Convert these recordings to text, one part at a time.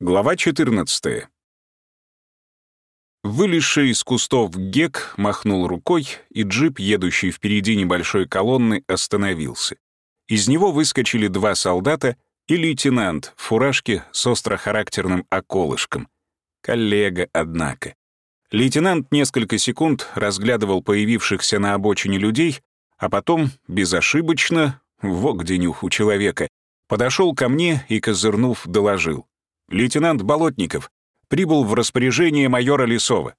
Глава 14. Вылезший из кустов Гек махнул рукой, и джип, едущий впереди небольшой колонны, остановился. Из него выскочили два солдата и лейтенант в фуражке с острохарактерным околышком. Коллега, однако. Лейтенант несколько секунд разглядывал появившихся на обочине людей, а потом, безошибочно, во где нюх у человека, подошел ко мне и, козырнув, доложил. «Лейтенант Болотников прибыл в распоряжение майора Лисова».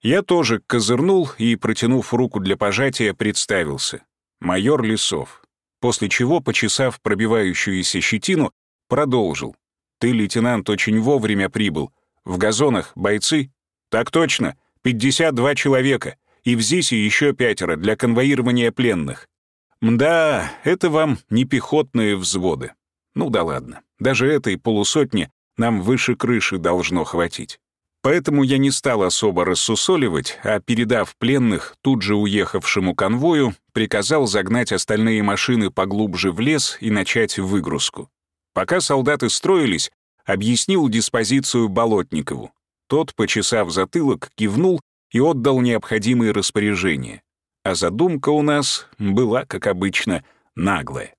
Я тоже козырнул и, протянув руку для пожатия, представился. Майор Лисов. После чего, почесав пробивающуюся щетину, продолжил. «Ты, лейтенант, очень вовремя прибыл. В газонах бойцы?» «Так точно. 52 человека. И в ЗИСе еще пятеро для конвоирования пленных. Мда, это вам не пехотные взводы. Ну да ладно, даже этой полусотни нам выше крыши должно хватить. Поэтому я не стал особо рассусоливать, а, передав пленных тут же уехавшему конвою, приказал загнать остальные машины поглубже в лес и начать выгрузку. Пока солдаты строились, объяснил диспозицию Болотникову. Тот, почесав затылок, кивнул и отдал необходимые распоряжения а задумка у нас была, как обычно, наглая.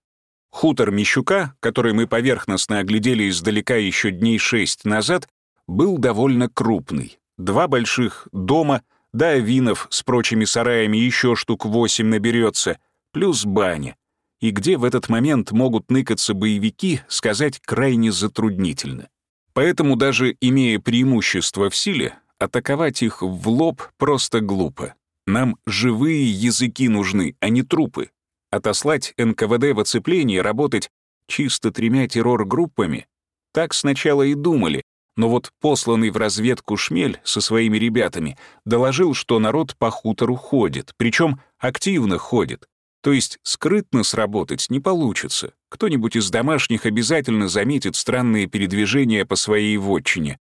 Хутор Мещука, который мы поверхностно оглядели издалека еще дней шесть назад, был довольно крупный. Два больших дома, да авинов с прочими сараями еще штук восемь наберется, плюс баня. И где в этот момент могут ныкаться боевики, сказать крайне затруднительно. Поэтому даже имея преимущество в силе, атаковать их в лоб просто глупо. Нам живые языки нужны, а не трупы. Отослать НКВД в оцепление, работать чисто тремя террор-группами? Так сначала и думали, но вот посланный в разведку Шмель со своими ребятами доложил, что народ по хутору ходит, причем активно ходит. То есть скрытно сработать не получится. Кто-нибудь из домашних обязательно заметит странные передвижения по своей вотчине.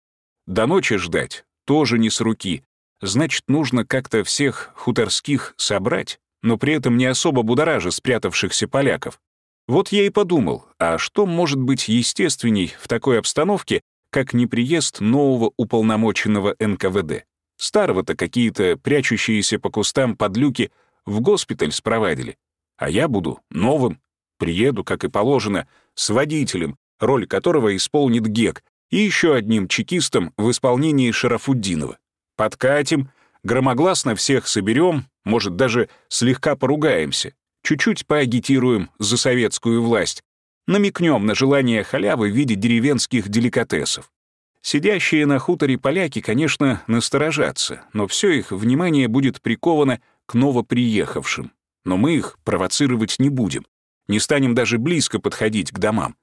До ночи ждать тоже не с руки, Значит, нужно как-то всех хуторских собрать, но при этом не особо будоража спрятавшихся поляков. Вот я и подумал, а что может быть естественней в такой обстановке, как неприезд нового уполномоченного НКВД? Старого-то какие-то прячущиеся по кустам подлюки в госпиталь спровадили. А я буду новым. Приеду, как и положено, с водителем, роль которого исполнит ГЕК, и еще одним чекистом в исполнении Шарафуддинова. Подкатим, громогласно всех соберем, может, даже слегка поругаемся, чуть-чуть поагитируем за советскую власть, намекнем на желание халявы в виде деревенских деликатесов. Сидящие на хуторе поляки, конечно, насторожатся, но все их внимание будет приковано к новоприехавшим. Но мы их провоцировать не будем, не станем даже близко подходить к домам.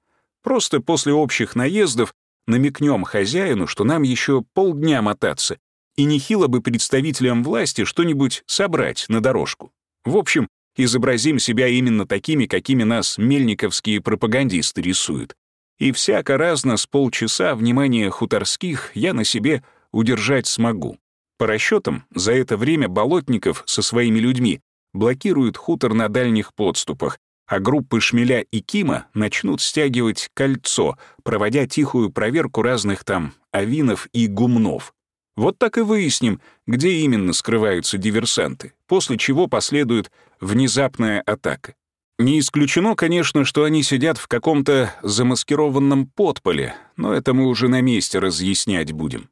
Просто после общих наездов намекнем хозяину, что нам еще полдня мотаться, и нехило бы представителям власти что-нибудь собрать на дорожку. В общем, изобразим себя именно такими, какими нас мельниковские пропагандисты рисуют. И всяко разно с полчаса внимания хуторских я на себе удержать смогу. По расчетам, за это время Болотников со своими людьми блокируют хутор на дальних подступах, а группы Шмеля и Кима начнут стягивать кольцо, проводя тихую проверку разных там авинов и гумнов. Вот так и выясним, где именно скрываются диверсанты, после чего последует внезапная атака. Не исключено, конечно, что они сидят в каком-то замаскированном подполе, но это мы уже на месте разъяснять будем.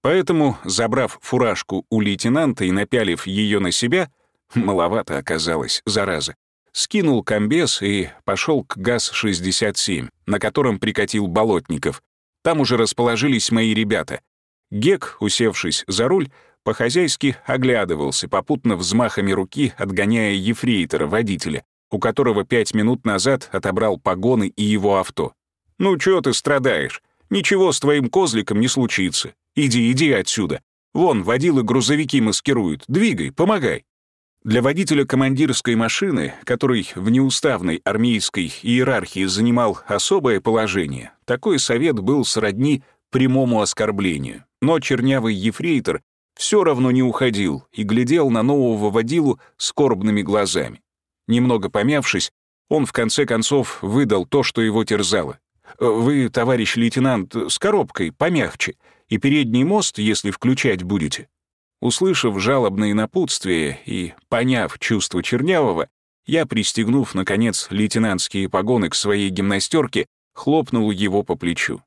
Поэтому, забрав фуражку у лейтенанта и напялив ее на себя, маловато оказалось, зараза, скинул комбез и пошел к ГАЗ-67, на котором прикатил Болотников. Там уже расположились мои ребята, Гек, усевшись за руль, по-хозяйски оглядывался, попутно взмахами руки отгоняя ефрейтора, водителя, у которого пять минут назад отобрал погоны и его авто. «Ну чё ты страдаешь? Ничего с твоим козликом не случится. Иди, иди отсюда. Вон, водилы грузовики маскируют. Двигай, помогай». Для водителя командирской машины, который в неуставной армейской иерархии занимал особое положение, такой совет был сродни прямому оскорблению. Но чернявый ефрейтор все равно не уходил и глядел на нового водилу скорбными глазами. Немного помявшись, он в конце концов выдал то, что его терзало. Вы, товарищ лейтенант, с коробкой, помягче, и передний мост, если включать будете». Услышав жалобные напутствия и поняв чувство Чернявого, я, пристегнув, наконец, лейтенантские погоны к своей гимнастерке, хлопнул его по плечу.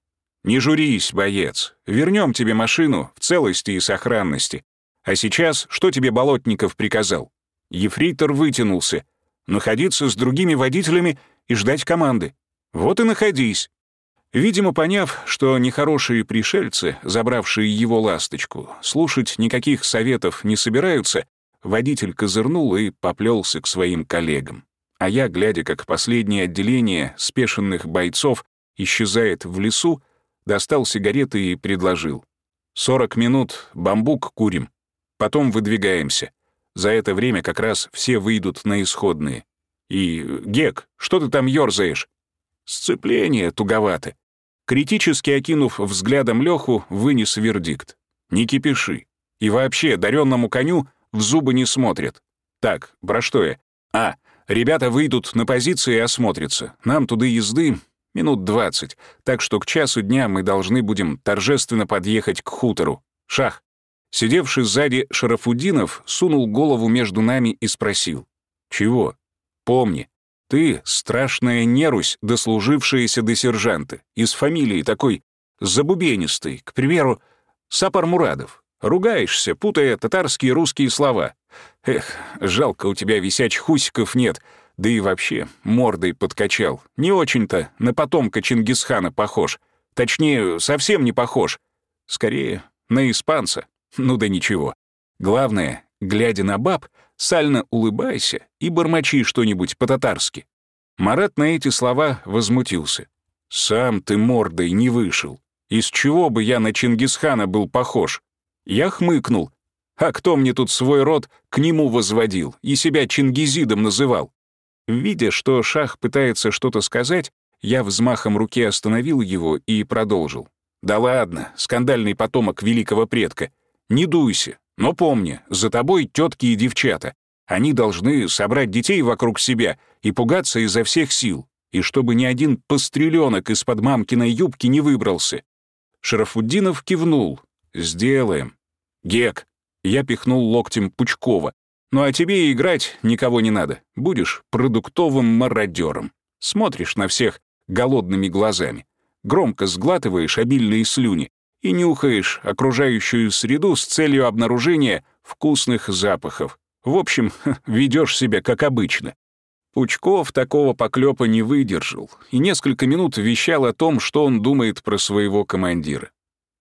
«Не журись, боец. Вернем тебе машину в целости и сохранности. А сейчас что тебе Болотников приказал?» Ефрейтор вытянулся. «Находиться с другими водителями и ждать команды. Вот и находись». Видимо, поняв, что нехорошие пришельцы, забравшие его ласточку, слушать никаких советов не собираются, водитель козырнул и поплелся к своим коллегам. А я, глядя, как последнее отделение спешенных бойцов исчезает в лесу, достал сигареты и предложил. «Сорок минут бамбук курим, потом выдвигаемся. За это время как раз все выйдут на исходные. И, Гек, что ты там ёрзаешь?» «Сцепление туговато. Критически окинув взглядом Леху, вынес вердикт. «Не кипиши. И вообще, даренному коню в зубы не смотрят. Так, про что я? А, ребята выйдут на позиции и осмотрятся. Нам туда езды минут двадцать, так что к часу дня мы должны будем торжественно подъехать к хутору. Шах». Сидевший сзади Шарафудинов сунул голову между нами и спросил. «Чего? Помни, ты — страшная нерусь, дослужившаяся до сержанта, из фамилии такой забубенистой, к примеру, Сапар Мурадов. Ругаешься, путая татарские и русские слова. Эх, жалко, у тебя висячих усиков нет, да и вообще мордой подкачал. Не очень-то на потомка Чингисхана похож. Точнее, совсем не похож. Скорее, на испанца. Ну да ничего. Главное, глядя на баб, сально улыбайся и бормочи что-нибудь по-татарски». Марат на эти слова возмутился. «Сам ты мордой не вышел. Из чего бы я на Чингисхана был похож?» Я хмыкнул. «А кто мне тут свой род к нему возводил и себя Чингизидом называл?» Видя, что Шах пытается что-то сказать, я взмахом руки остановил его и продолжил. «Да ладно, скандальный потомок великого предка. Не дуйся, но помни, за тобой тетки и девчата. Они должны собрать детей вокруг себя и пугаться изо всех сил, и чтобы ни один постреленок из-под мамкиной юбки не выбрался. Шарафуддинов кивнул. «Сделаем». «Гек», — я пихнул локтем Пучкова. «Ну а тебе играть никого не надо. Будешь продуктовым мародером. Смотришь на всех голодными глазами. Громко сглатываешь обильные слюни, и нюхаешь окружающую среду с целью обнаружения вкусных запахов. В общем, ведешь себя как обычно. Пучков такого поклёпа не выдержал и несколько минут вещал о том, что он думает про своего командира.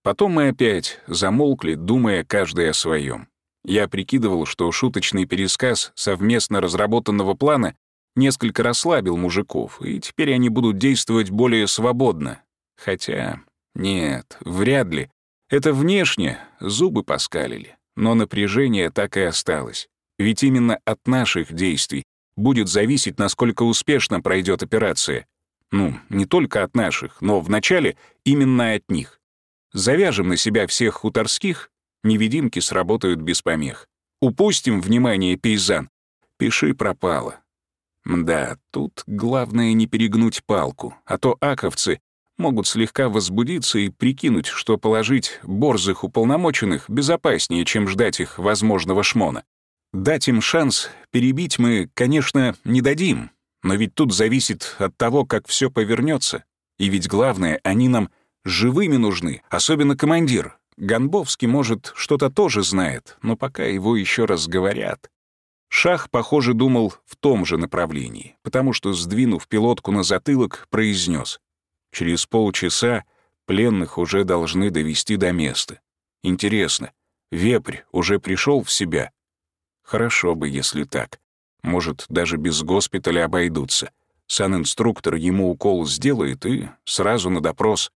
Потом мы опять замолкли, думая каждый о своем. Я прикидывал, что шуточный пересказ совместно разработанного плана несколько расслабил мужиков, и теперь они будут действовать более свободно. Хотя нет, вряд ли. Это внешне, зубы поскалили. Но напряжение так и осталось. Ведь именно от наших действий будет зависеть, насколько успешно пройдет операция. Ну, не только от наших, но вначале именно от них. Завяжем на себя всех хуторских, невидимки сработают без помех. Упустим внимание пейзан. Пиши пропало. Да, тут главное не перегнуть палку, а то аковцы могут слегка возбудиться и прикинуть, что положить борзых уполномоченных безопаснее, чем ждать их возможного шмона. Дать им шанс перебить мы, конечно, не дадим, но ведь тут зависит от того, как все повернется. И ведь главное, они нам живыми нужны, особенно командир. Гонбовский, может, что-то тоже знает, но пока его еще раз говорят. Шах, похоже, думал в том же направлении, потому что, сдвинув пилотку на затылок, произнес: Через полчаса пленных уже должны довести до места. Интересно, вепрь уже пришел в себя? Хорошо бы, если так. Может, даже без госпиталя обойдутся. Санинструктор ему укол сделает и сразу на допрос.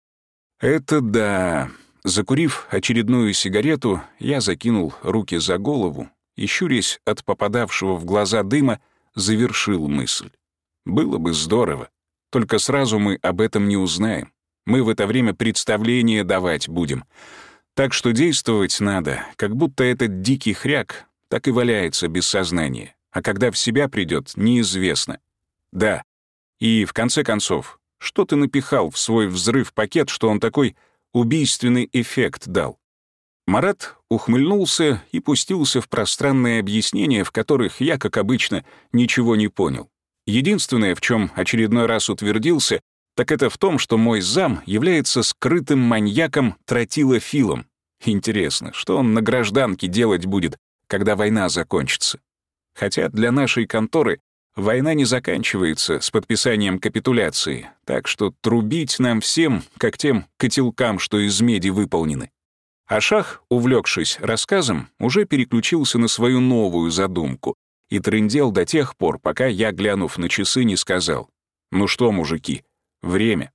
Это да. Закурив очередную сигарету, я закинул руки за голову и, щурясь от попадавшего в глаза дыма, завершил мысль. Было бы здорово, только сразу мы об этом не узнаем. Мы в это время представление давать будем. Так что действовать надо, как будто этот дикий хряк так и валяется без сознания. А когда в себя придет, неизвестно. Да. И в конце концов, Что ты напихал в свой взрыв-пакет, что он такой убийственный эффект дал?» Марат ухмыльнулся и пустился в пространные объяснения, в которых я, как обычно, ничего не понял. Единственное, в чем очередной раз утвердился, так это в том, что мой зам является скрытым маньяком-тротилофилом. Интересно, что он на гражданке делать будет, когда война закончится? Хотя для нашей конторы война не заканчивается с подписанием капитуляции, так что трубить нам всем, как тем котелкам, что из меди выполнены. А Шах, увлекшись рассказом, уже переключился на свою новую задумку и трындел до тех пор, пока я, глянув на часы, не сказал «Ну что, мужики, время».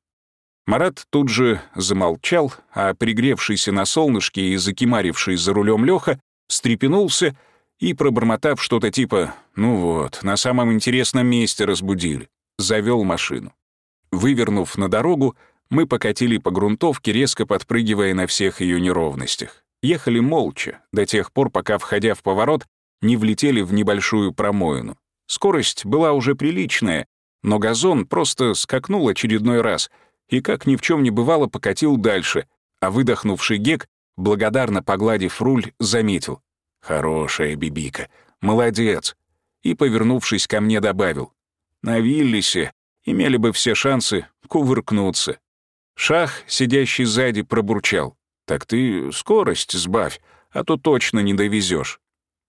Марат тут же замолчал, а пригревшийся на солнышке и закимаривший за рулем Леха встрепенулся и, пробормотав что-то типа «Ну вот, на самом интересном месте разбудили», завел машину. Вывернув на дорогу, мы покатили по грунтовке, резко подпрыгивая на всех ее неровностях. Ехали молча, до тех пор, пока, входя в поворот, не влетели в небольшую промоину. Скорость была уже приличная, но газон просто скакнул очередной раз и, как ни в чем не бывало, покатил дальше, а выдохнувший Гек, благодарно погладив руль, заметил. «Хорошая бибика, молодец!» И, повернувшись ко мне, добавил. «На Виллисе имели бы все шансы кувыркнуться». Шах, сидящий сзади, пробурчал. «Так ты скорость сбавь, а то точно не довезешь.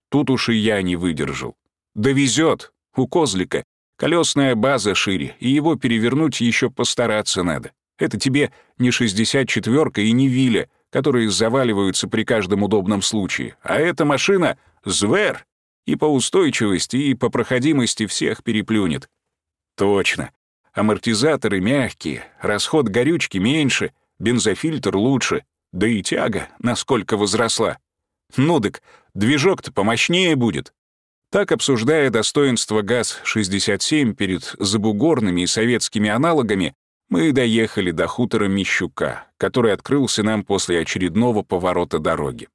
Тут уж и я не выдержал. Довезет. У козлика колесная база шире, и его перевернуть еще постараться надо. Это тебе не 64-ка и не Виля, которые заваливаются при каждом удобном случае, а эта машина — звер, и по устойчивости, и по проходимости всех переплюнет. Точно. Амортизаторы мягкие, расход горючки меньше, бензофильтр лучше, да и тяга насколько возросла. Ну дык, движок-то помощнее будет. Так, обсуждая достоинство ГАЗ-67 перед забугорными и советскими аналогами, мы доехали до хутора Мещука, который открылся нам после очередного поворота дороги.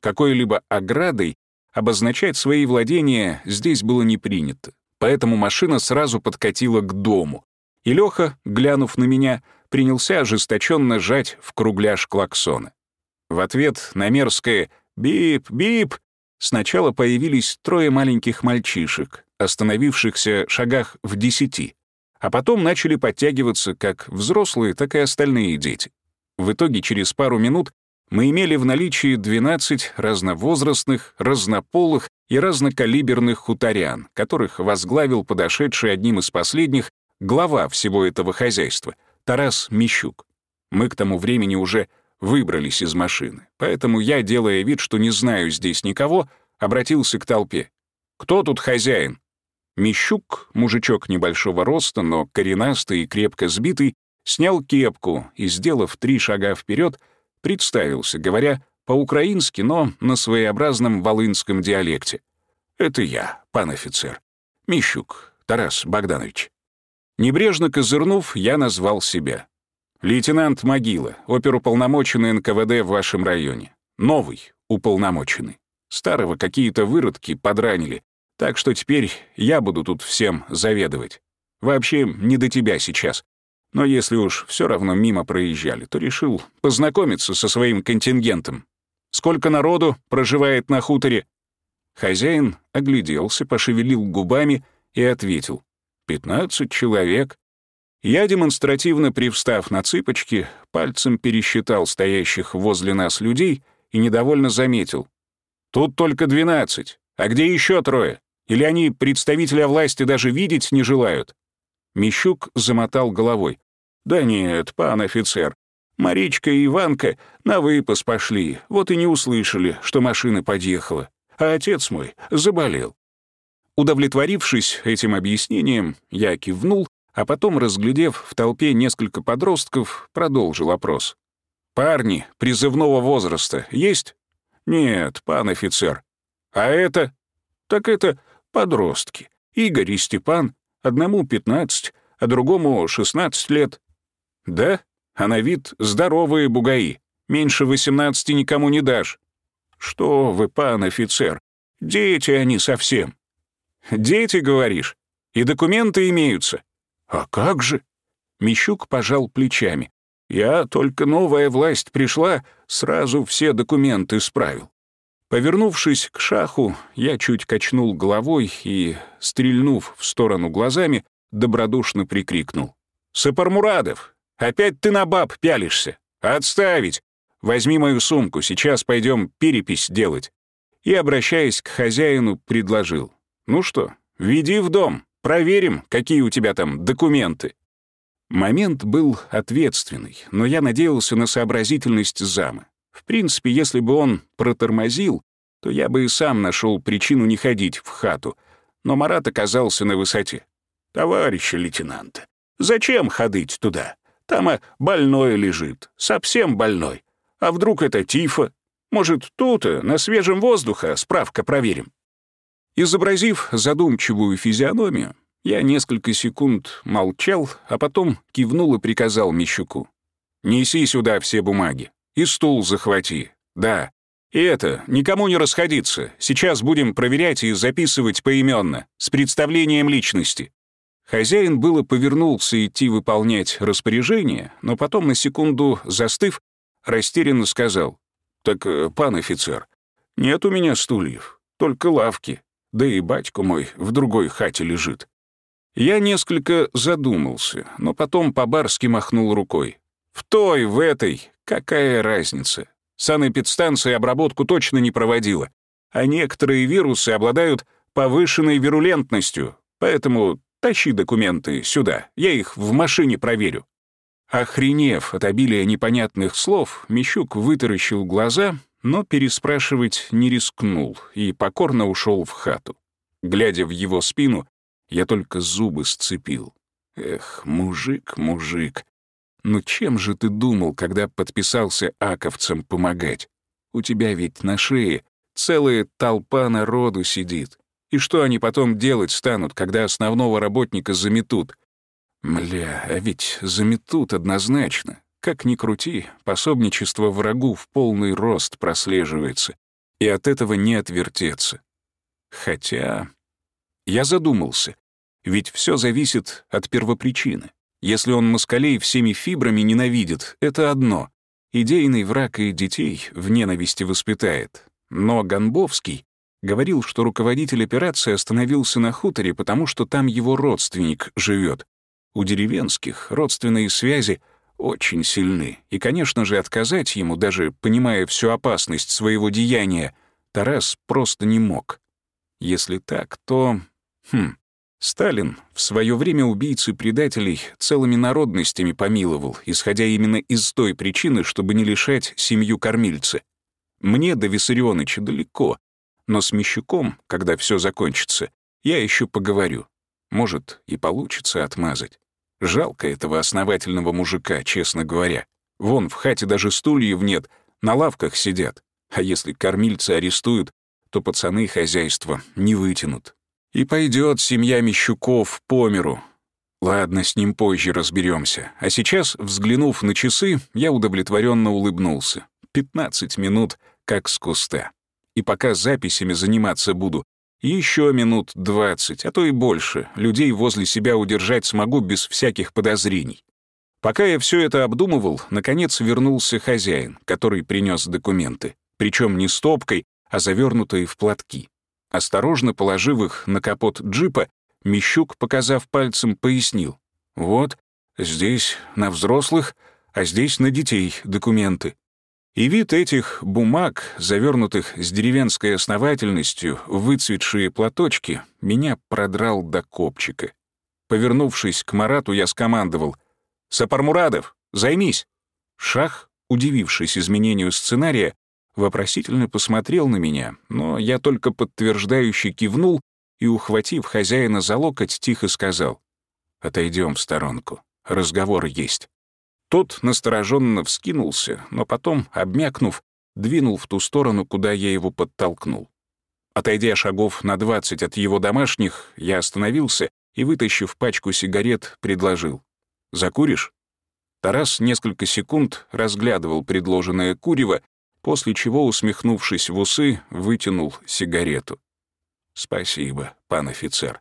Какой-либо оградой обозначать свои владения здесь было не принято, поэтому машина сразу подкатила к дому, и Лёха, глянув на меня, принялся ожесточенно жать в кругляш клаксона. В ответ на мерзкое «Бип! Бип!» сначала появились трое маленьких мальчишек, остановившихся шагах в десяти, а потом начали подтягиваться как взрослые, так и остальные дети. В итоге через пару минут мы имели в наличии 12 разновозрастных, разнополых и разнокалиберных хуторян, которых возглавил подошедший одним из последних глава всего этого хозяйства, Тарас Мищук. Мы к тому времени уже выбрались из машины. Поэтому я, делая вид, что не знаю здесь никого, обратился к толпе. «Кто тут хозяин?» Мещук, мужичок небольшого роста, но коренастый и крепко сбитый, снял кепку и, сделав три шага вперед, представился, говоря по-украински, но на своеобразном волынском диалекте. «Это я, пан офицер. Мищук, Тарас Богданович». Небрежно козырнув, я назвал себя. «Лейтенант Могила, оперуполномоченный НКВД в вашем районе. Новый уполномоченный. Старого какие-то выродки подранили, так что теперь я буду тут всем заведовать. Вообще, не до тебя сейчас. Но если уж все равно мимо проезжали, то решил познакомиться со своим контингентом. Сколько народу проживает на хуторе?» Хозяин огляделся, пошевелил губами и ответил. «Пятнадцать человек. Я, демонстративно привстав на цыпочки, пальцем пересчитал стоящих возле нас людей и недовольно заметил. «Тут только двенадцать. А где еще трое? Или они представителя власти даже видеть не желают?» Мещук замотал головой. «Да нет, пан офицер. Маричка и Иванка на выпас пошли, вот и не услышали, что машина подъехала. А отец мой заболел». Удовлетворившись этим объяснением, я кивнул а потом, разглядев в толпе несколько подростков, продолжил опрос. «Парни призывного возраста есть?» «Нет, пан офицер». «А это?» «Так это подростки. Игорь и Степан. Одному 15, а другому 16 лет». «Да? А на вид здоровые бугаи. Меньше 18 никому не дашь». «Что вы, пан офицер? Дети они совсем». «Дети, говоришь? И документы имеются?» «А как же?» Мещук пожал плечами. «Я только новая власть пришла, сразу все документы справил». Повернувшись к шаху, я чуть качнул головой и, стрельнув в сторону глазами, добродушно прикрикнул. «Сапармурадов, опять ты на баб пялишься? Отставить! Возьми мою сумку, сейчас пойдем перепись делать». И, обращаясь к хозяину, предложил. «Ну что, веди в дом, проверим, какие у тебя там документы». Момент был ответственный, но я надеялся на сообразительность зама. В принципе, если бы он протормозил, то я бы и сам нашел причину не ходить в хату. Но Марат оказался на высоте. «Товарищи лейтенанты, зачем ходить туда? Там а больной лежит, совсем больной. А вдруг это тифа? Может, тут, на свежем воздухе, справка проверим?» Изобразив задумчивую физиономию, я несколько секунд молчал, а потом кивнул и приказал Мещуку. «Неси сюда все бумаги. И стул захвати. Да. И это, никому не расходиться. Сейчас будем проверять и записывать поименно, с представлением личности». Хозяин было повернулся идти выполнять распоряжение, но потом, на секунду застыв, растерянно сказал. «Так, э, пан офицер, нет у меня стульев, только лавки, да и батьку мой в другой хате лежит». Я несколько задумался, но потом по-барски махнул рукой. «В той, в этой, Какая разница? Санэпидстанция обработку точно не проводила, а некоторые вирусы обладают повышенной вирулентностью, поэтому тащи документы сюда, я их в машине проверю». Охренев от обилия непонятных слов, Мещук вытаращил глаза, но переспрашивать не рискнул и покорно ушел в хату. Глядя в его спину, я только зубы сцепил. Эх, мужик, мужик, ну чем же ты думал, когда подписался аковцам помогать? У тебя ведь на шее целая толпа народу сидит. И что они потом делать станут, когда основного работника заметут? Мля, а ведь заметут однозначно. Как ни крути, пособничество врагу в полный рост прослеживается. И от этого не отвертеться. Хотя... Я задумался. Ведь все зависит от первопричины. Если он москалей всеми фибрами ненавидит, это одно. Идейный враг и детей в ненависти воспитает. Но Гонбовский говорил, что руководитель операции остановился на хуторе, потому что там его родственник живет. У деревенских родственные связи очень сильны, и, конечно же, отказать ему, даже понимая всю опасность своего деяния, Тарас просто не мог. Если так, то... Хм, Сталин в свое время убийцы и предателей целыми народностями помиловал, исходя именно из той причины, чтобы не лишать семью кормильца. Мне до Виссарионовича далеко, но с Мещуком, когда все закончится, я еще поговорю. Может, и получится отмазать. Жалко этого основательного мужика, честно говоря. Вон, в хате даже стульев нет, на лавках сидят. А если кормильцы арестуют, то пацаны хозяйство не вытянут. И пойдет семья Мещуков по миру. Ладно, с ним позже разберемся. А сейчас, взглянув на часы, я удовлетворенно улыбнулся. 15 минут, как с куста. И пока записями заниматься буду, еще минут 20, а то и больше, людей возле себя удержать смогу без всяких подозрений. Пока я все это обдумывал, наконец вернулся хозяин, который принес документы. Причем не стопкой, а завернутые в платки. Осторожно положив их на капот джипа, Мещук, показав пальцем, пояснил. «Вот, здесь на взрослых, а здесь на детей документы». И вид этих бумаг, завернутых с деревенской основательностью, выцветшие платочки, меня продрал до копчика. Повернувшись к Марату, я скомандовал. «Сапармурадов, займись!» Шах, удивившись изменению сценария, вопросительно посмотрел на меня, но я только подтверждающе кивнул и, ухватив хозяина за локоть, тихо сказал «Отойдем в сторонку, разговор есть». Тот настороженно вскинулся, но потом, обмякнув, двинул в ту сторону, куда я его подтолкнул. Отойдя шагов на двадцать от его домашних, я остановился и, вытащив пачку сигарет, предложил. «Закуришь?» Тарас несколько секунд разглядывал предложенное курево, после чего, усмехнувшись в усы, вытянул сигарету. «Спасибо, пан офицер».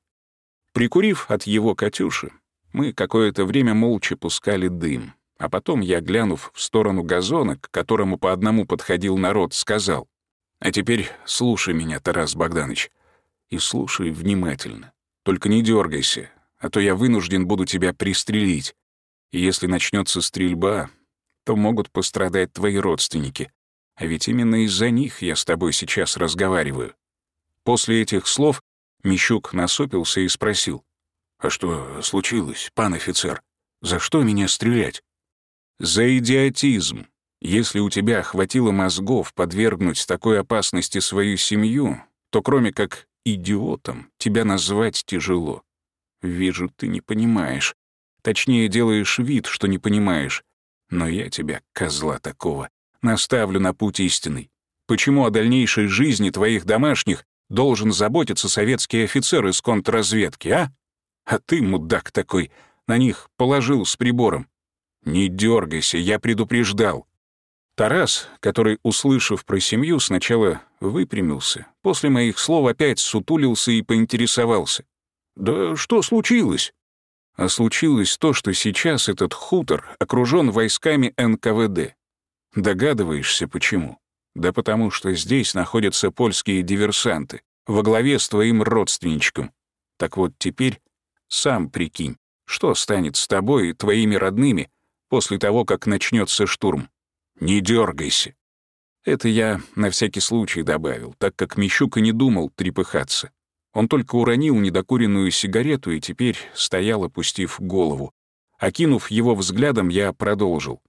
Прикурив от его «Катюши», Мы какое-то время молча пускали дым, а потом я, глянув в сторону газона, к которому по одному подходил народ, сказал, «А теперь слушай меня, Тарас Богданович, и слушай внимательно. Только не дергайся, а то я вынужден буду тебя пристрелить. И если начнется стрельба, то могут пострадать твои родственники. А ведь именно из-за них я с тобой сейчас разговариваю». После этих слов Мещук насупился и спросил. «А что случилось, пан офицер? За что меня стрелять?» «За идиотизм. Если у тебя хватило мозгов подвергнуть такой опасности свою семью, то кроме как идиотом тебя назвать тяжело. Вижу, ты не понимаешь. Точнее, делаешь вид, что не понимаешь. Но я тебя, козла такого, наставлю на путь истинный. Почему о дальнейшей жизни твоих домашних должен заботиться советский офицер из контрразведки, а? А ты, мудак такой, на них положил с прибором. Не дергайся, я предупреждал. Тарас, который, услышав про семью, сначала выпрямился, после моих слов опять сутулился и поинтересовался. «Да что случилось?» А случилось то, что сейчас этот хутор окружен войсками НКВД. Догадываешься, почему? Да потому что здесь находятся польские диверсанты, во главе с твоим родственничком. Так вот теперь сам прикинь, что станет с тобой и твоими родными после того, как начнется штурм. Не дергайся. Это я на всякий случай добавил, так как Мещука не думал трепыхаться. Он только уронил недокуренную сигарету и теперь стоял, опустив голову. Окинув его взглядом, я продолжил.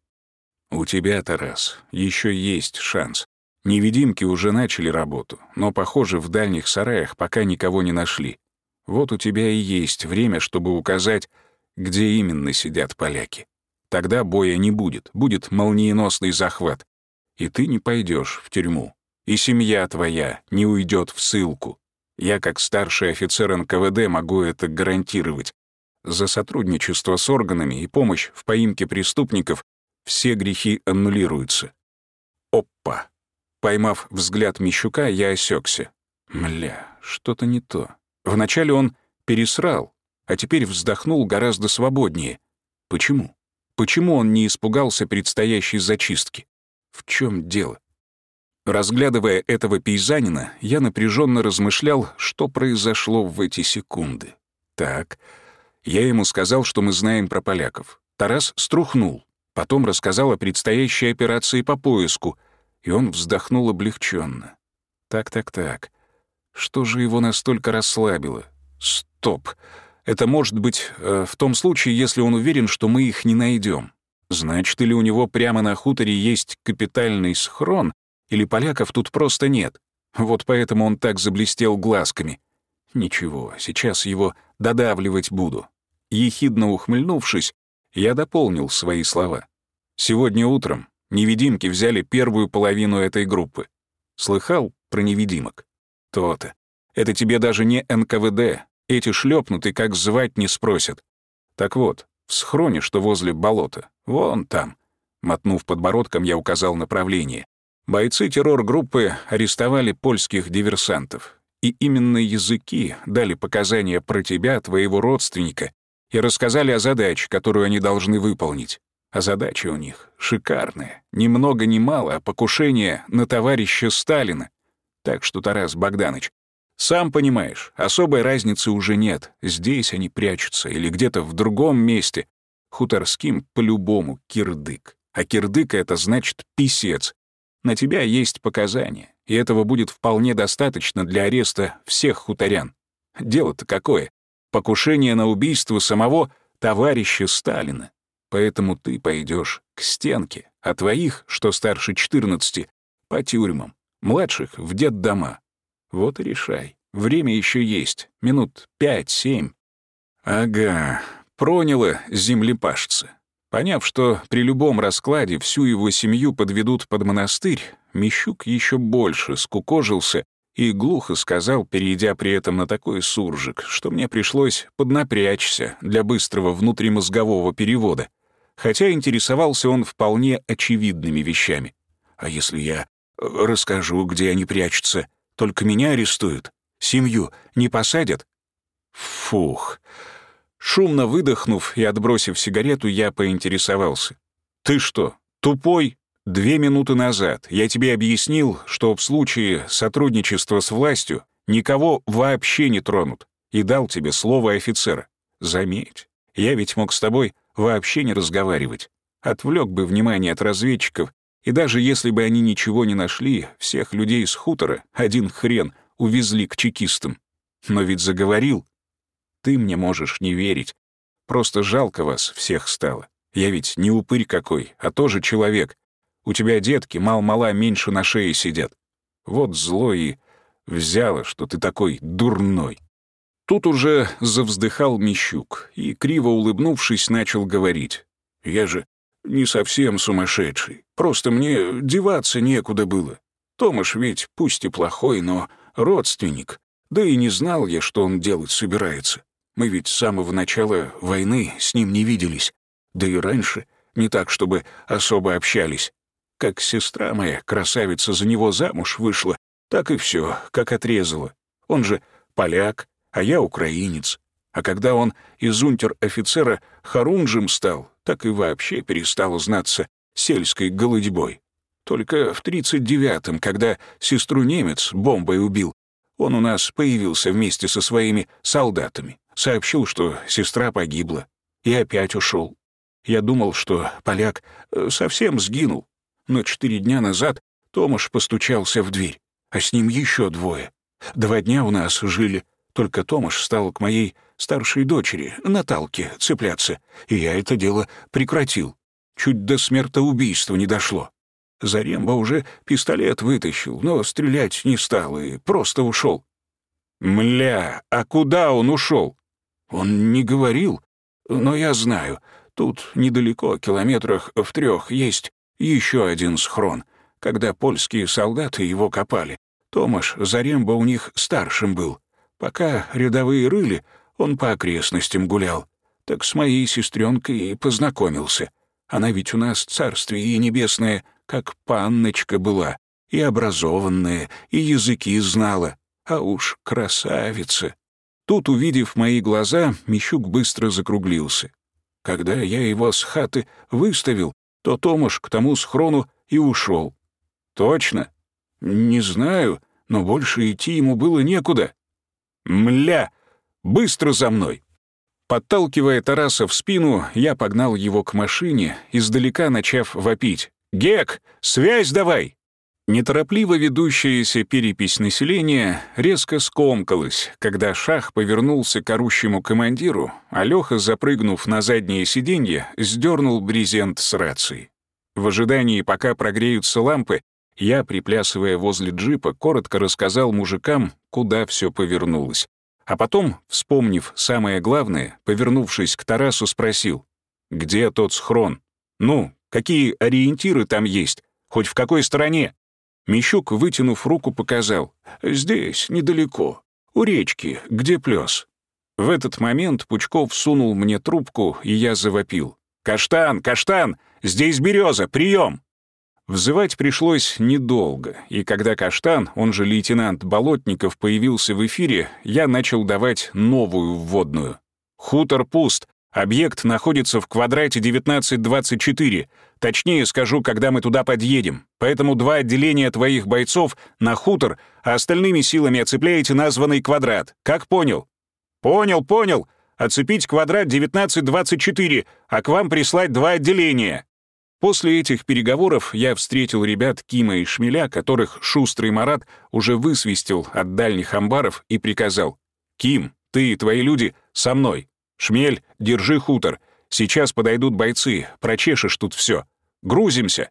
«У тебя, Тарас, еще есть шанс. Невидимки уже начали работу, но, похоже, в дальних сараях пока никого не нашли. Вот у тебя и есть время, чтобы указать, где именно сидят поляки. Тогда боя не будет, будет молниеносный захват. И ты не пойдешь в тюрьму. И семья твоя не уйдет в ссылку. Я, как старший офицер НКВД, могу это гарантировать. За сотрудничество с органами и помощь в поимке преступников все грехи аннулируются. Опа! Поймав взгляд Мещука, я осекся. Мля, что-то не то. Вначале он пересрал, а теперь вздохнул гораздо свободнее. Почему? Почему он не испугался предстоящей зачистки? В чем дело? Разглядывая этого пейзанина, я напряженно размышлял, что произошло в эти секунды. Так, я ему сказал, что мы знаем про поляков. Тарас струхнул, потом рассказал о предстоящей операции по поиску, и он вздохнул облегченно. Так-так-так. Что же его настолько расслабило? Стоп. Это может быть э, в том случае, если он уверен, что мы их не найдем. Значит, или у него прямо на хуторе есть капитальный схрон, или поляков тут просто нет. Вот поэтому он так заблестел глазками. Ничего, сейчас его додавливать буду. Ехидно ухмыльнувшись, я дополнил свои слова. Сегодня утром невидимки взяли первую половину этой группы. Слыхал про невидимок? То-то. Это тебе даже не НКВД. Эти шлепнуты, как звать не спросят. Так вот, в схроне, что возле болота, вон там. Мотнув подбородком, я указал направление. Бойцы террор-группы арестовали польских диверсантов. И именно языки дали показания про тебя, твоего родственника, и рассказали о задаче, которую они должны выполнить. А задача у них шикарная, ни много ни мало, а покушение на товарища Сталина. Так что, Тарас Богданович, сам понимаешь, особой разницы уже нет. Здесь они прячутся или где-то в другом месте. Хуторским по-любому кирдык. А кирдык — это значит писец. На тебя есть показания, и этого будет вполне достаточно для ареста всех хуторян. Дело-то какое? Покушение на убийство самого товарища Сталина. Поэтому ты пойдешь к стенке, а твоих, что старше 14, по тюрьмам, младших — в детдома. Вот и решай. Время еще есть. Минут пять-семь. Ага, проняло землепашца. Поняв, что при любом раскладе всю его семью подведут под монастырь, Мещук еще больше скукожился и глухо сказал, перейдя при этом на такой суржик, что мне пришлось поднапрячься для быстрого внутримозгового перевода, хотя интересовался он вполне очевидными вещами. «А если я расскажу, где они прячутся, только меня арестуют? Семью не посадят?» Фух, Шумно выдохнув и отбросив сигарету, я поинтересовался. «Ты что, тупой?» Две минуты назад я тебе объяснил, что в случае сотрудничества с властью никого вообще не тронут, и дал тебе слово офицера. Заметь, я ведь мог с тобой вообще не разговаривать. Отвлек бы внимание от разведчиков, и даже если бы они ничего не нашли, всех людей с хутора, один хрен, увезли к чекистам. Но ведь заговорил. Ты мне можешь не верить. Просто жалко вас всех стало. Я ведь не упырь какой, а тоже человек, у тебя детки мал-мала меньше на шее сидят. Вот зло и взяло, что ты такой дурной». Тут уже завздыхал Мищук и, криво улыбнувшись, начал говорить. «Я же не совсем сумасшедший. Просто мне деваться некуда было. Томаш ведь, пусть и плохой, но родственник. Да и не знал я, что он делать собирается. Мы ведь с самого начала войны с ним не виделись. Да и раньше не так, чтобы особо общались. Как сестра моя, красавица, за него замуж вышла, так и все, как отрезала. Он же поляк, а я украинец. А когда он из унтер-офицера Харунжем стал, так и вообще перестал знаться сельской голодьбой. Только в 39-м, когда сестру немец бомбой убил, он у нас появился вместе со своими солдатами, сообщил, что сестра погибла, и опять ушел. Я думал, что поляк э, совсем сгинул, но четыре дня назад Томаш постучался в дверь, а с ним еще двое. Два дня у нас жили, только Томаш стал к моей старшей дочери, Наталке, цепляться, и я это дело прекратил. Чуть до смертоубийства не дошло. Заремба уже пистолет вытащил, но стрелять не стал и просто ушел. «Мля, а куда он ушел?» «Он не говорил, но я знаю. Тут недалеко, километрах в трех, есть еще один схрон. Когда польские солдаты его копали, Томаш Заремба у них старшим был. Пока рядовые рыли, он по окрестностям гулял. Так с моей сестренкой и познакомился. Она ведь у нас царствие и небесное, как панночка была, и образованная, и языки знала. А уж красавица. Тут, увидев мои глаза, Мещук быстро закруглился. Когда я его с хаты выставил, то Томаш к тому схрону и ушел. Точно? Не знаю, но больше идти ему было некуда. Мля! Быстро за мной! Подталкивая Тараса в спину, я погнал его к машине, издалека начав вопить. «Гек, связь давай!» Неторопливо ведущаяся перепись населения резко скомкалась, когда Шах повернулся к орущему командиру, а Лёха, запрыгнув на заднее сиденье, сдернул брезент с рацией. В ожидании, пока прогреются лампы, я, приплясывая возле джипа, коротко рассказал мужикам, куда все повернулось. А потом, вспомнив самое главное, повернувшись к Тарасу, спросил, «Где тот схрон? Ну, какие ориентиры там есть? Хоть в какой стороне?» Мещук, вытянув руку, показал. «Здесь, недалеко. У речки, где плес». В этот момент Пучков сунул мне трубку, и я завопил. «Каштан, каштан! Здесь береза, прием!» Взывать пришлось недолго, и когда Каштан, он же лейтенант Болотников, появился в эфире, я начал давать новую вводную. «Хутор пуст. Объект находится в квадрате 1924. Точнее скажу, когда мы туда подъедем. Поэтому два отделения твоих бойцов на хутор, а остальными силами оцепляете названный квадрат. Как понял? Понял, понял. Оцепить квадрат 1924, а к вам прислать два отделения. После этих переговоров я встретил ребят Кима и Шмеля, которых шустрый Марат уже высвистил от дальних амбаров и приказал. «Ким, ты и твои люди со мной. «Шмель, держи хутор. Сейчас подойдут бойцы, прочешешь тут все. Грузимся!»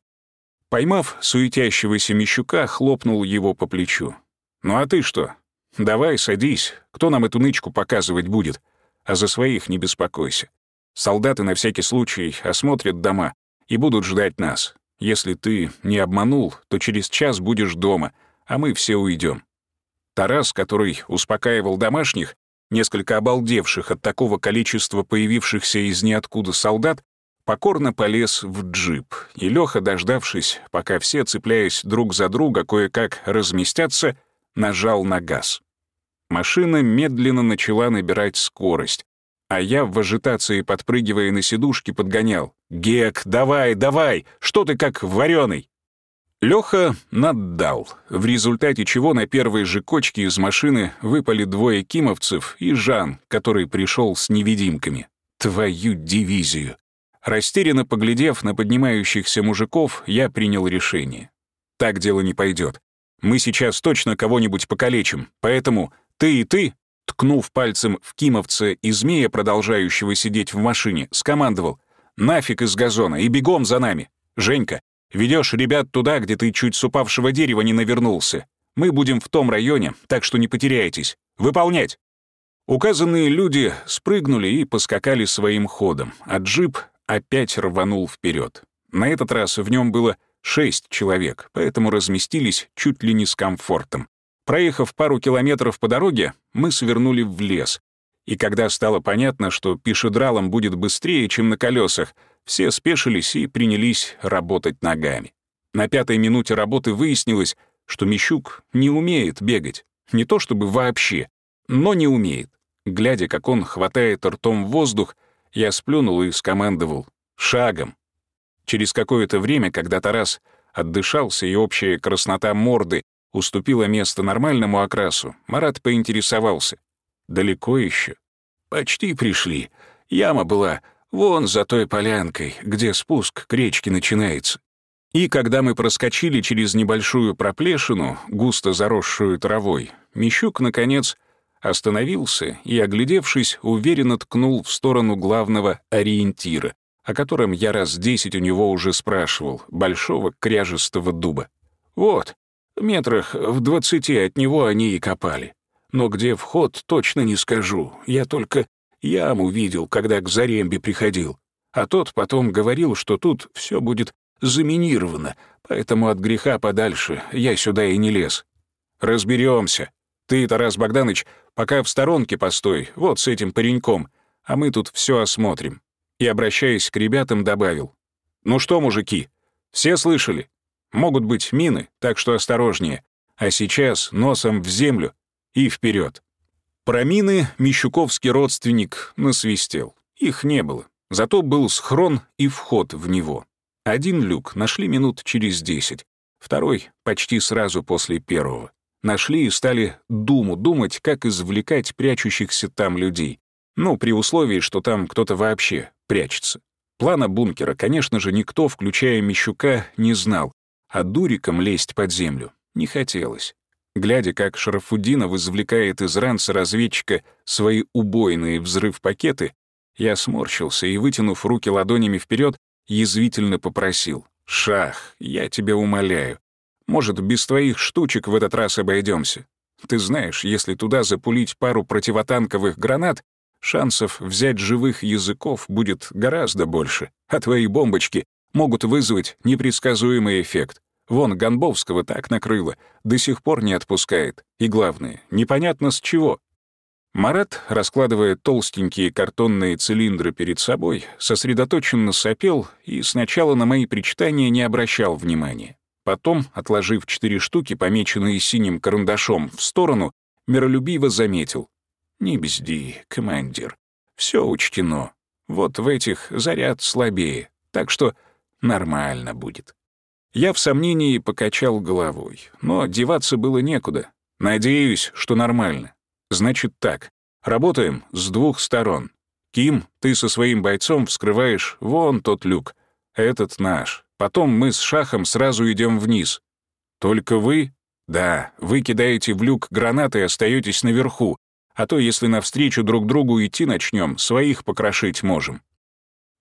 Поймав суетящегося Мещука, хлопнул его по плечу. «Ну а ты что? Давай, садись. Кто нам эту нычку показывать будет? А за своих не беспокойся. Солдаты на всякий случай осмотрят дома и будут ждать нас. Если ты не обманул, то через час будешь дома, а мы все уйдем. Тарас, который успокаивал домашних, несколько обалдевших от такого количества появившихся из ниоткуда солдат, покорно полез в джип, и Лёха, дождавшись, пока все, цепляясь друг за друга, кое-как разместятся, нажал на газ. Машина медленно начала набирать скорость, а я в ажитации, подпрыгивая на сидушке, подгонял. «Гек, давай, давай! Что ты как вареный?» Лёха наддал, в результате чего на первой же кочке из машины выпали двое кимовцев и Жан, который пришел с невидимками. Твою дивизию! Растерянно поглядев на поднимающихся мужиков, я принял решение. Так дело не пойдет. Мы сейчас точно кого-нибудь покалечим, поэтому ты и ты, ткнув пальцем в кимовца и змея, продолжающего сидеть в машине, скомандовал «Нафиг из газона и бегом за нами! Женька, Ведешь ребят туда, где ты чуть с упавшего дерева не навернулся. Мы будем в том районе, так что не потеряйтесь. Выполнять!» Указанные люди спрыгнули и поскакали своим ходом, а джип опять рванул вперед. На этот раз в нем было шесть человек, поэтому разместились чуть ли не с комфортом. Проехав пару километров по дороге, мы свернули в лес. И когда стало понятно, что пешедралом будет быстрее, чем на колесах, все спешились и принялись работать ногами. На пятой минуте работы выяснилось, что Мещук не умеет бегать. Не то чтобы вообще, но не умеет. Глядя, как он хватает ртом воздух, я сплюнул и скомандовал «шагом». Через какое-то время, когда Тарас отдышался и общая краснота морды уступила место нормальному окрасу, Марат поинтересовался. «Далеко еще?» «Почти пришли. Яма была Вон за той полянкой, где спуск к речке начинается. И когда мы проскочили через небольшую проплешину, густо заросшую травой, Мещук, наконец, остановился и, оглядевшись, уверенно ткнул в сторону главного ориентира, о котором я раз десять у него уже спрашивал, большого кряжестого дуба. Вот, метрах в двадцати от него они и копали. Но где вход, точно не скажу, я только Яму видел, когда к Зарембе приходил. А тот потом говорил, что тут все будет заминировано, поэтому от греха подальше я сюда и не лез. Разберемся. Ты, Тарас Богданович, пока в сторонке постой, вот с этим пареньком, а мы тут все осмотрим. И, обращаясь к ребятам, добавил. Ну что, мужики, все слышали? Могут быть мины, так что осторожнее. А сейчас носом в землю и вперед. Про мины Мещуковский родственник насвистел. Их не было. Зато был схрон и вход в него. Один люк нашли минут через десять, второй — почти сразу после первого. Нашли и стали думу думать, как извлекать прячущихся там людей. Ну, при условии, что там кто-то вообще прячется. Плана бункера, конечно же, никто, включая Мещука, не знал, а дуриком лезть под землю не хотелось. Глядя, как Шарафудинов извлекает из ранца разведчика свои убойные взрыв-пакеты, я сморщился и, вытянув руки ладонями вперед, язвительно попросил. «Шах, я тебя умоляю. Может, без твоих штучек в этот раз обойдемся. Ты знаешь, если туда запулить пару противотанковых гранат, шансов взять живых языков будет гораздо больше, а твои бомбочки могут вызвать непредсказуемый эффект. Вон Гонбовского так накрыло, до сих пор не отпускает. И главное, непонятно с чего. Марат, раскладывая толстенькие картонные цилиндры перед собой, сосредоточенно сопел и сначала на мои причитания не обращал внимания. Потом, отложив четыре штуки, помеченные синим карандашом, в сторону, миролюбиво заметил. «Не бзди, командир. Все учтено. Вот в этих заряд слабее, так что нормально будет». Я в сомнении покачал головой, но деваться было некуда. Надеюсь, что нормально. Значит так, работаем с двух сторон. Ким, ты со своим бойцом вскрываешь вон тот люк. Этот наш. Потом мы с Шахом сразу идем вниз. Только вы? Да, вы кидаете в люк гранаты и остаетесь наверху, а то если навстречу друг другу идти начнем, своих покрошить можем.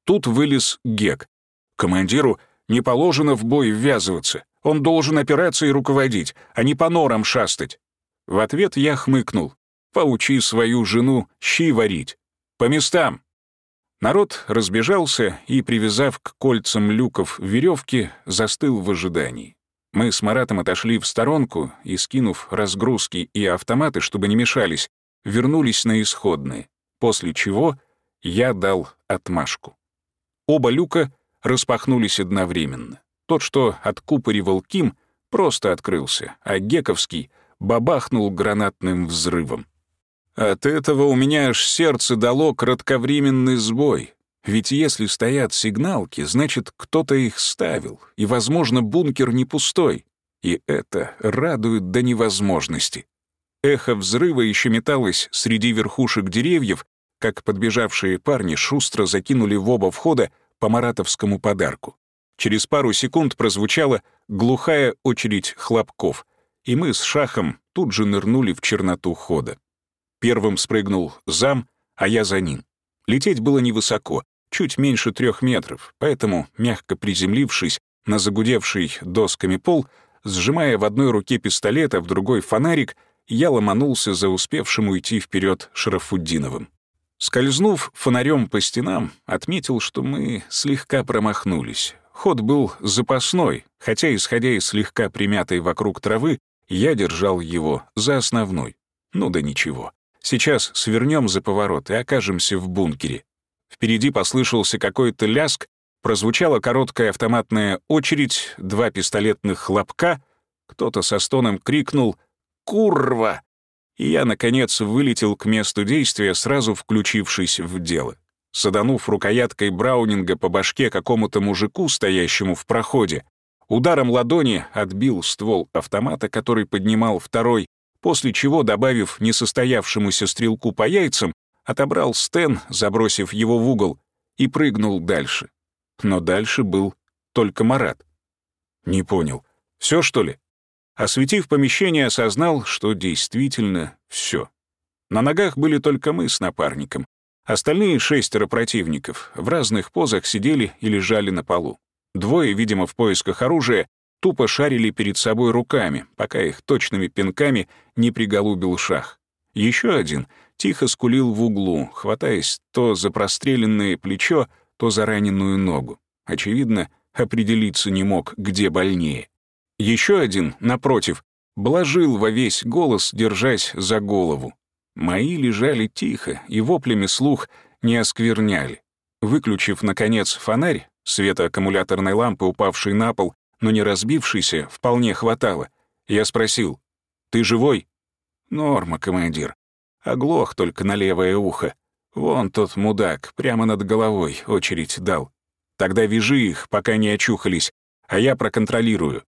Тут вылез Гек. Командиру не положено в бой ввязываться. Он должен операцией руководить, а не по норам шастать. В ответ я хмыкнул. Поучи свою жену щи варить. По местам. Народ разбежался и, привязав к кольцам люков веревки, застыл в ожидании. Мы с Маратом отошли в сторонку и, скинув разгрузки и автоматы, чтобы не мешались, вернулись на исходные, после чего я дал отмашку. Оба люка распахнулись одновременно. Тот, что откупоривал Ким, просто открылся, а Гековский бабахнул гранатным взрывом. От этого у меня аж сердце дало кратковременный сбой. Ведь если стоят сигналки, значит, кто-то их ставил, и, возможно, бункер не пустой. И это радует до невозможности. Эхо взрыва еще металось среди верхушек деревьев, как подбежавшие парни шустро закинули в оба входа по маратовскому подарку. Через пару секунд прозвучала глухая очередь хлопков, и мы с Шахом тут же нырнули в черноту хода. Первым спрыгнул зам, а я за ним. Лететь было невысоко, чуть меньше трех метров, поэтому, мягко приземлившись на загудевший досками пол, сжимая в одной руке пистолет, а в другой фонарик, я ломанулся за успевшим уйти вперед Шарафуддиновым. Скользнув фонарем по стенам, отметил, что мы слегка промахнулись. Ход был запасной, хотя, исходя из слегка примятой вокруг травы, я держал его за основной. Ну да ничего. Сейчас свернем за поворот и окажемся в бункере. Впереди послышался какой-то ляск, прозвучала короткая автоматная очередь, два пистолетных хлопка, кто-то со стоном крикнул «Курва!» И я, наконец, вылетел к месту действия, сразу включившись в дело. Саданув рукояткой Браунинга по башке какому-то мужику, стоящему в проходе, ударом ладони отбил ствол автомата, который поднимал второй, после чего, добавив несостоявшемуся стрелку по яйцам, отобрал стен, забросив его в угол, и прыгнул дальше. Но дальше был только Марат. Не понял. Все что ли? Осветив помещение, осознал, что действительно все. На ногах были только мы с напарником. Остальные шестеро противников в разных позах сидели и лежали на полу. Двое, видимо, в поисках оружия, тупо шарили перед собой руками, пока их точными пинками не приголубил шах. Еще один тихо скулил в углу, хватаясь то за простреленное плечо, то за раненую ногу. Очевидно, определиться не мог, где больнее. Еще один, напротив, блажил во весь голос, держась за голову. Мои лежали тихо, и воплями слух не оскверняли. Выключив, наконец, фонарь, света аккумуляторной лампы, упавшей на пол, но не разбившийся, вполне хватало. Я спросил, «Ты живой?» «Норма, командир. Оглох только на левое ухо. Вон тот мудак, прямо над головой очередь дал. Тогда вяжи их, пока не очухались, а я проконтролирую».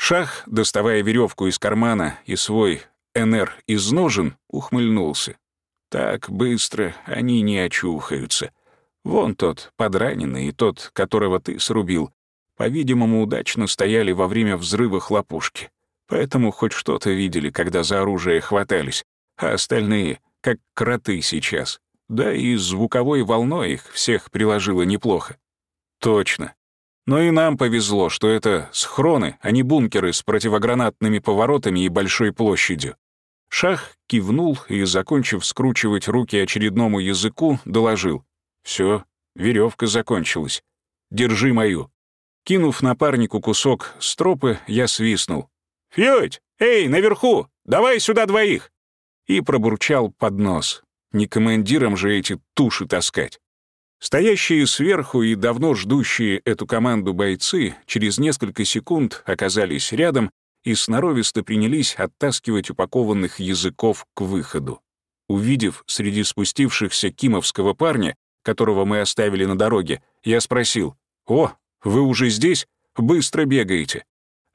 Шах, доставая веревку из кармана и свой НР из ножен, ухмыльнулся. «Так быстро они не очухаются. Вон тот, подраненный, и тот, которого ты срубил, по-видимому, удачно стояли во время взрыва хлопушки. Поэтому хоть что-то видели, когда за оружие хватались, а остальные — как кроты сейчас. Да и звуковой волной их всех приложило неплохо. Точно. Но и нам повезло, что это схроны, а не бункеры с противогранатными поворотами и большой площадью. Шах кивнул и, закончив скручивать руки очередному языку, доложил. «Все, веревка закончилась. Держи мою». Кинув напарнику кусок стропы, я свистнул. «Фьють! Эй, наверху! Давай сюда двоих!» И пробурчал под нос. Не командирам же эти туши таскать. Стоящие сверху и давно ждущие эту команду бойцы через несколько секунд оказались рядом и сноровисто принялись оттаскивать упакованных языков к выходу. Увидев среди спустившихся кимовского парня, которого мы оставили на дороге, я спросил, «О, вы уже здесь? Быстро бегаете».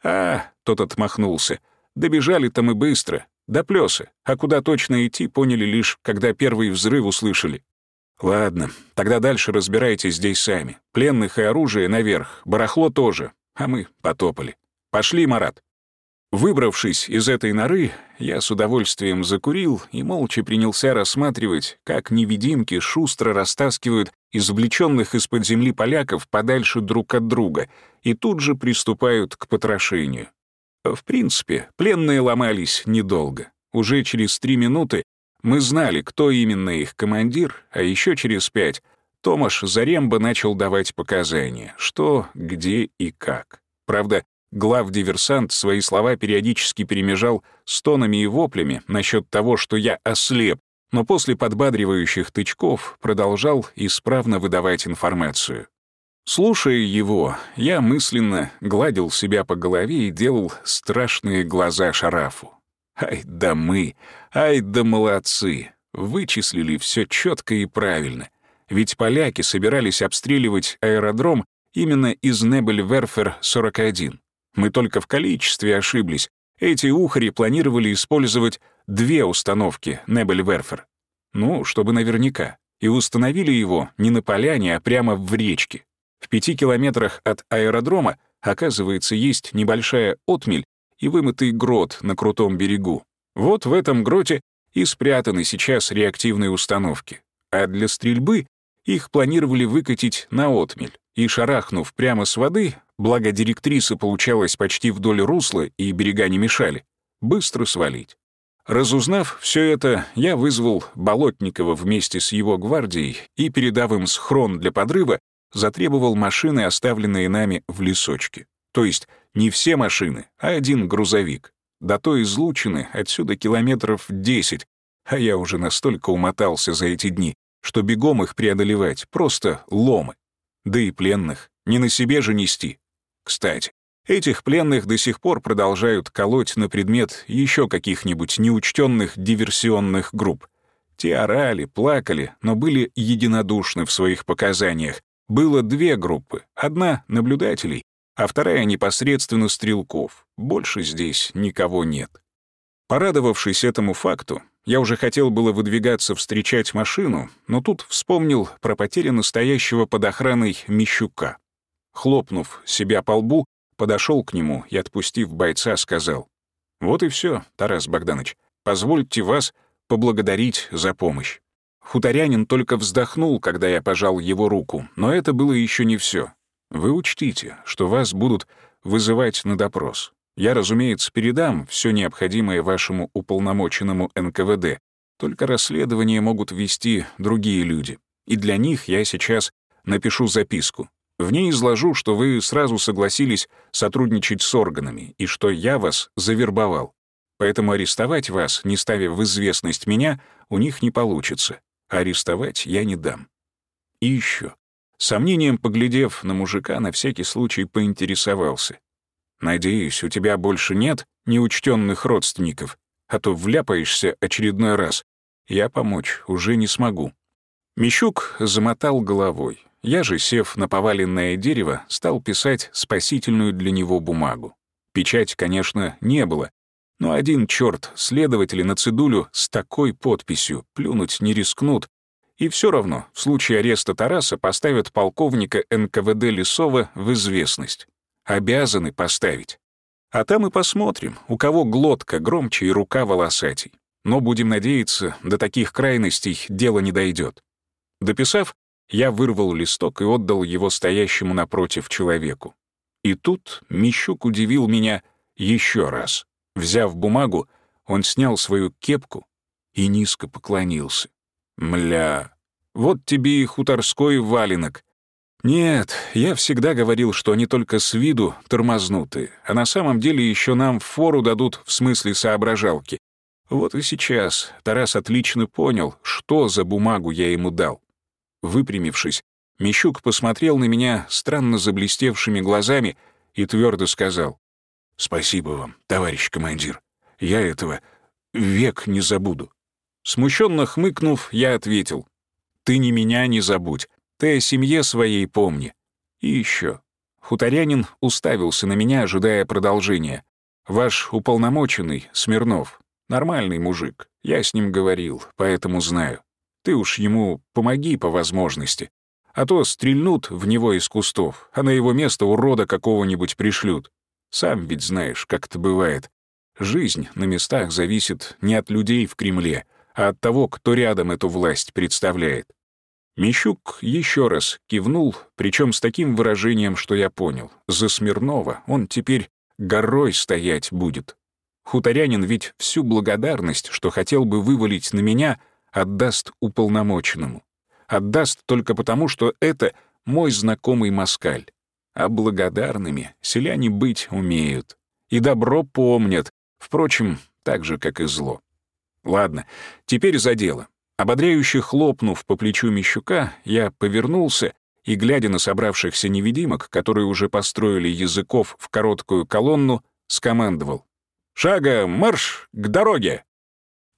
«А», — тот отмахнулся, «добежали-то мы быстро, до плеса, а куда точно идти, поняли лишь, когда первый взрыв услышали». «Ладно, тогда дальше разбирайтесь здесь сами. Пленных и оружие наверх, барахло тоже, а мы потопали. Пошли, Марат». Выбравшись из этой норы, я с удовольствием закурил и молча принялся рассматривать, как невидимки шустро растаскивают извлеченных из-под земли поляков подальше друг от друга и тут же приступают к потрошению. В принципе, пленные ломались недолго. Уже через три минуты мы знали, кто именно их командир, а еще через пять Томаш Заремба начал давать показания, что, где и как. Правда, Глав-диверсант свои слова периодически перемежал стонами и воплями насчет того, что я ослеп, но после подбадривающих тычков продолжал исправно выдавать информацию. Слушая его, я мысленно гладил себя по голове и делал страшные глаза Шарафу. Ай да мы, ай да молодцы. Вычислили все четко и правильно. Ведь поляки собирались обстреливать аэродром именно из Небельверфер-41. Мы только в количестве ошиблись. Эти ухари планировали использовать две установки Небельверфер. Ну, чтобы наверняка. И установили его не на поляне, а прямо в речке. В пяти километрах от аэродрома, оказывается, есть небольшая отмель и вымытый грот на крутом берегу. Вот в этом гроте и спрятаны сейчас реактивные установки. А для стрельбы их планировали выкатить на отмель и, шарахнув прямо с воды, благо директриса получалась почти вдоль русла и берега не мешали, быстро свалить. Разузнав все это, я вызвал Болотникова вместе с его гвардией и, передав им схрон для подрыва, затребовал машины, оставленные нами в лесочке. То есть не все машины, а один грузовик. До той излучины отсюда километров десять, а я уже настолько умотался за эти дни, что бегом их преодолевать просто ломы. Да и пленных не на себе же нести. Кстати, этих пленных до сих пор продолжают колоть на предмет еще каких-нибудь неучтенных диверсионных групп. Те орали, плакали, но были единодушны в своих показаниях. Было две группы. Одна — наблюдателей, а вторая — непосредственно стрелков. Больше здесь никого нет. Порадовавшись этому факту, я уже хотел было выдвигаться встречать машину, но тут вспомнил про потерю настоящего под охраной Мещука. Хлопнув себя по лбу, подошел к нему и, отпустив бойца, сказал, «Вот и все, Тарас Богданович, позвольте вас поблагодарить за помощь». Хуторянин только вздохнул, когда я пожал его руку, но это было еще не все. Вы учтите, что вас будут вызывать на допрос. Я, разумеется, передам все необходимое вашему уполномоченному НКВД, только расследование могут вести другие люди. И для них я сейчас напишу записку. В ней изложу, что вы сразу согласились сотрудничать с органами и что я вас завербовал. Поэтому арестовать вас, не ставя в известность меня, у них не получится. арестовать я не дам. И еще. Сомнением поглядев на мужика, на всякий случай поинтересовался. Надеюсь, у тебя больше нет неучтенных родственников, а то вляпаешься очередной раз. Я помочь уже не смогу». Мещук замотал головой. Я же, сев на поваленное дерево, стал писать спасительную для него бумагу. Печать, конечно, не было, но один черт следователи на цедулю с такой подписью плюнуть не рискнут, и все равно в случае ареста Тараса поставят полковника НКВД Лесова в известность обязаны поставить. А там и посмотрим, у кого глотка громче и рука волосатей. Но будем надеяться, до таких крайностей дело не дойдет. Дописав, я вырвал листок и отдал его стоящему напротив человеку. И тут Мещук удивил меня еще раз. Взяв бумагу, он снял свою кепку и низко поклонился. «Мля, вот тебе и хуторской валенок. Нет, я всегда говорил, что они только с виду тормознутые, а на самом деле еще нам фору дадут в смысле соображалки. Вот и сейчас Тарас отлично понял, что за бумагу я ему дал. Выпрямившись, Мещук посмотрел на меня странно заблестевшими глазами и твердо сказал, «Спасибо вам, товарищ командир. Я этого век не забуду». Смущенно хмыкнув, я ответил, «Ты ни меня не забудь, ты о семье своей помни. И еще. Хуторянин уставился на меня, ожидая продолжения. Ваш уполномоченный, Смирнов, нормальный мужик. Я с ним говорил, поэтому знаю. Ты уж ему помоги по возможности. А то стрельнут в него из кустов, а на его место урода какого-нибудь пришлют. Сам ведь знаешь, как это бывает. Жизнь на местах зависит не от людей в Кремле, а от того, кто рядом эту власть представляет. Мещук еще раз кивнул, причем с таким выражением, что я понял. За Смирнова он теперь горой стоять будет. Хуторянин ведь всю благодарность, что хотел бы вывалить на меня, отдаст уполномоченному. Отдаст только потому, что это мой знакомый москаль. А благодарными селяне быть умеют. И добро помнят, впрочем, так же, как и зло. Ладно, теперь за дело. Ободряюще хлопнув по плечу Мещука, я повернулся и, глядя на собравшихся невидимок, которые уже построили языков в короткую колонну, скомандовал. «Шага, марш, к дороге!»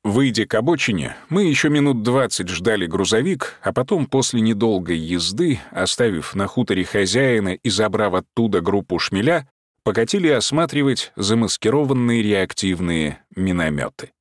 Выйдя к обочине, мы еще минут двадцать ждали грузовик, а потом после недолгой езды, оставив на хуторе хозяина и забрав оттуда группу шмеля, покатили осматривать замаскированные реактивные минометы.